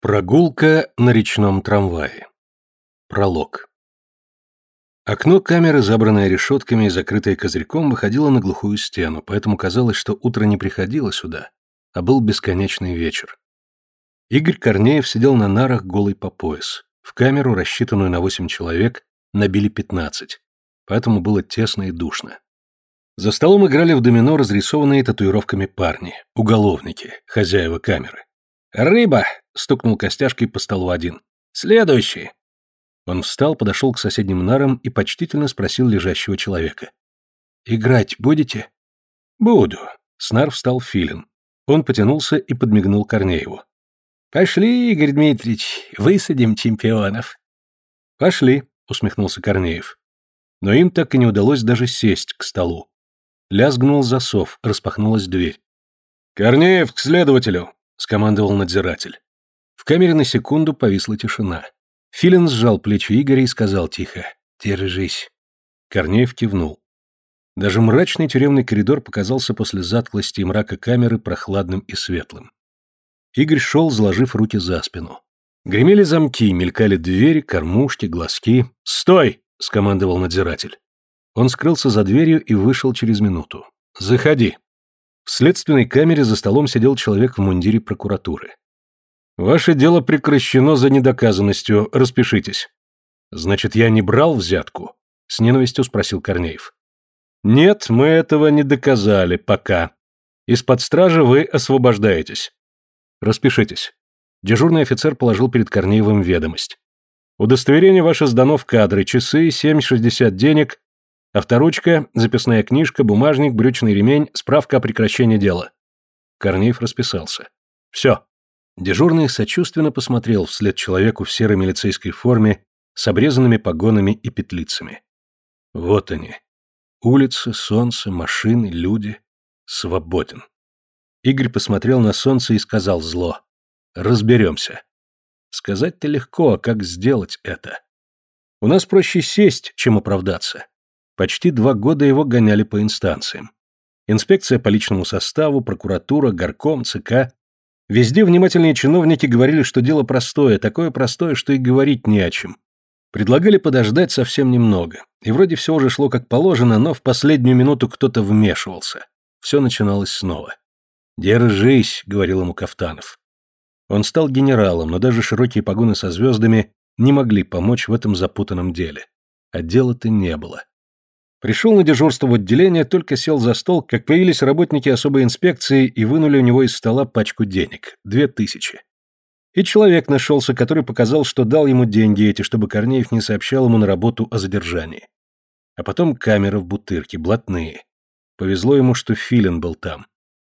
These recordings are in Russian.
Прогулка на речном трамвае. Пролог. Окно камеры, забранное решетками и закрытое козырьком, выходило на глухую стену, поэтому казалось, что утро не приходило сюда, а был бесконечный вечер. Игорь Корнеев сидел на нарах голый по пояс. В камеру, рассчитанную на восемь человек, набили пятнадцать, поэтому было тесно и душно. За столом играли в домино разрисованные татуировками парни, уголовники, хозяева камеры. «Рыба!» — стукнул костяшкой по столу один. «Следующий!» Он встал, подошел к соседним нарам и почтительно спросил лежащего человека. «Играть будете?» «Буду». Снар встал Филин. Он потянулся и подмигнул Корнееву. «Пошли, Игорь Дмитриевич, высадим чемпионов». «Пошли», — усмехнулся Корнеев. Но им так и не удалось даже сесть к столу. Лязгнул засов, распахнулась дверь. «Корнеев к следователю!» — скомандовал надзиратель. В камере на секунду повисла тишина. Филин сжал плечи Игоря и сказал тихо «Держись». Корнеев кивнул. Даже мрачный тюремный коридор показался после затклости и мрака камеры прохладным и светлым. Игорь шел, заложив руки за спину. Гремели замки, мелькали двери, кормушки, глазки. «Стой!» — скомандовал надзиратель. Он скрылся за дверью и вышел через минуту. «Заходи». В следственной камере за столом сидел человек в мундире прокуратуры. «Ваше дело прекращено за недоказанностью. Распишитесь». «Значит, я не брал взятку?» — с ненавистью спросил Корнеев. «Нет, мы этого не доказали пока. Из-под стражи вы освобождаетесь». «Распишитесь». Дежурный офицер положил перед Корнеевым ведомость. «Удостоверение ваше сдано в кадры, часы, 7,60 денег, Авторучка, записная книжка, бумажник, брючный ремень, справка о прекращении дела. Корнеев расписался. Все. Дежурный сочувственно посмотрел вслед человеку в серой милицейской форме с обрезанными погонами и петлицами. Вот они. Улицы, солнце, машины, люди. Свободен. Игорь посмотрел на солнце и сказал зло. Разберемся. Сказать-то легко, а как сделать это? У нас проще сесть, чем оправдаться. Почти два года его гоняли по инстанциям. Инспекция по личному составу, прокуратура, горком, ЦК. Везде внимательные чиновники говорили, что дело простое, такое простое, что и говорить не о чем. Предлагали подождать совсем немного. И вроде все уже шло как положено, но в последнюю минуту кто-то вмешивался. Все начиналось снова. «Держись», — говорил ему Кафтанов. Он стал генералом, но даже широкие погоны со звездами не могли помочь в этом запутанном деле. А дела-то не было. Пришел на дежурство в отделение, только сел за стол, как появились работники особой инспекции и вынули у него из стола пачку денег. Две тысячи. И человек нашелся, который показал, что дал ему деньги эти, чтобы Корнеев не сообщал ему на работу о задержании. А потом камера в бутырке, блатные. Повезло ему, что Филин был там.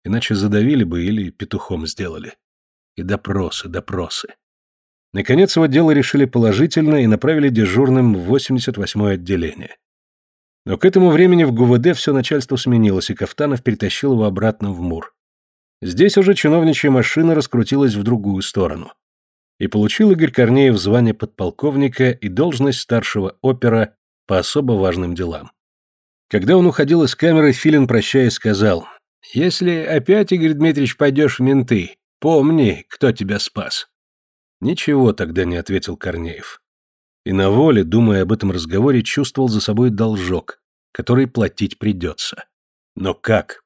Иначе задавили бы или петухом сделали. И допросы, допросы. Наконец его дело решили положительно и направили дежурным в 88-е отделение. Но к этому времени в ГУВД все начальство сменилось, и Кафтанов перетащил его обратно в Мур. Здесь уже чиновничья машина раскрутилась в другую сторону. И получил Игорь Корнеев звание подполковника и должность старшего опера по особо важным делам. Когда он уходил из камеры, Филин, прощаясь, сказал, «Если опять, Игорь Дмитриевич, пойдешь в менты, помни, кто тебя спас». Ничего тогда не ответил Корнеев. И на воле, думая об этом разговоре, чувствовал за собой должок, который платить придется. Но как?